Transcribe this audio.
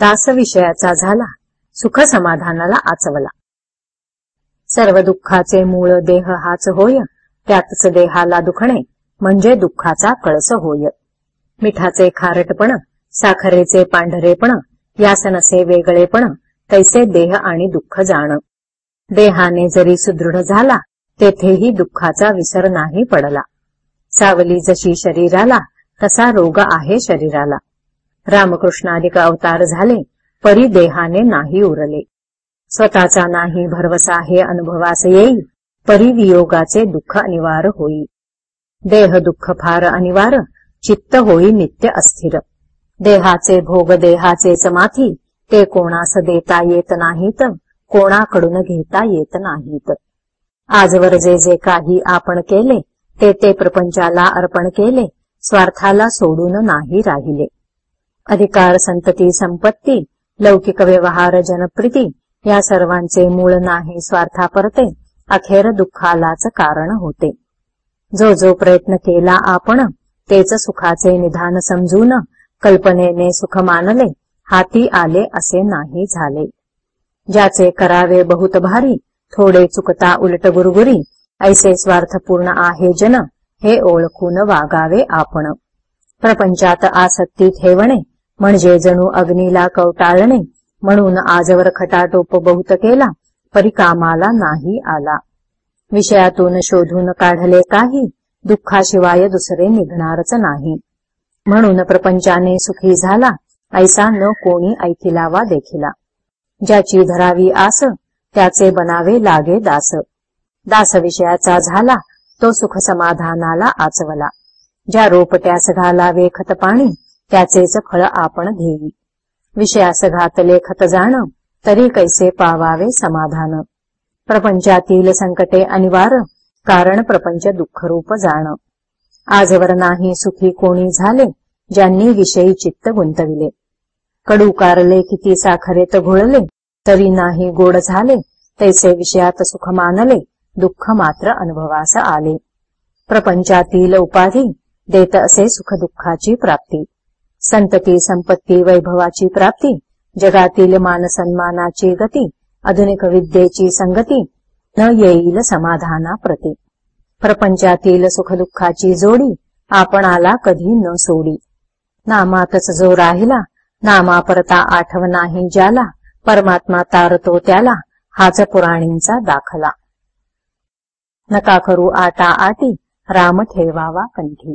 दास विषयाचा झाला. सुख समाधानाला आचवला. सर्व दुःखाचे मूळ देह हाच होय त्यातच देहाला दुखणे म्हणजे दुःखाचा कळस होय. मिठाचे खारटपण साखरेचे पांढरेपण यासनसे वेगळेपण तैसे देह आणि दुःख जाण. देहाने जरी सुदृढ झाला तेथेही दुःखाचा विसर नाही पडला. सावली जशी शरीराला तसा रोग आहे शरीराला. रामकृष्णाधिक अवतार झाले परी देहाने नाही उरले. स्वतःचा नाही भरवसा हे अनुभवास येई परी वियोगाचे दुःख अनिवार्य होई. देह दुःख फार अनिवार्य चित्त होई नित्य अस्थिर. देहाचे भोग देहाचे समाधी ते कोणास देता येत नाहीत कोणाकडून घेता येत नाहीत. आजवर जे जे काही आपण केले ते ते प्रपंचाला अर्पण केले स्वार्थाला सोडून नाही राहिले. अधिकार संतती संपत्ती लौकिक व्यवहार जनप्रिती या सर्वांचे मूळ नाही स्वार्थापरते अखेर दुःखालाच कारण होते. जो जो प्रयत्न केला आपण तेच सुखाचे निधान समजून कल्पनेने सुख मानले हाती आले असे नाही झाले. ज्याचे करावे बहुत भारी थोडे चुकता उलट गुरगुरी ऐसे स्वार्थपूर्ण आहे जन हे ओळखून वागावे आपण. प्रपंचात आसक्ती ठेवणे म्हणजे जणू अग्नीला कवटाळणे म्हणून आजवर खटाटोप बहुत केला परिकामाला नाही आला. विषयातून शोधून काढले काही दुःखाशिवाय दुसरे निघणारच नाही. म्हणून प्रपंचाने सुखी झाला ऐसा न कोणी ऐकिलावा देखिला. ज्याची धरावी आस त्याचे बनावे लागे दास. दास विषयाचा झाला तो सुख समाधानाला आचवला. ज्या रोपट्यास घालावे खतपाणी त्याचेच फळ आपण घेई. विषयास घातले खत जाण तरी कैसे पावावे समाधान? प्रपंचातील संकटे अनिवार्य कारण प्रपंच दुःखरूप जाण. आजवर नाही सुखी कोणी झाले ज्यांनी विषयी चित्त गुंतविले. कडू कारले किती साखरेत घोळले तरी नाही गोड झाले तैसे विषयात सुख मानले दुःख मात्र अनुभवास आले. प्रपंचातील उपाधी देत असे सुख दुःखाची प्राप्ती. संतती संपत्ती वैभवाची प्राप्ती जगातील मान सन्मानाची गती आधुनिक विद्येची संगती न येईल समाधाना प्रती प्रपंचातील सुखदुःखाची जोडी आपणाला कधी न सोडी. नामातच जो राहिला नामापरता आठव नाही ज्याला परमात्मा तारतो त्याला हाच पुराणींचा दाखला. नका करू आटा आटी राम ठेवावा कंठी.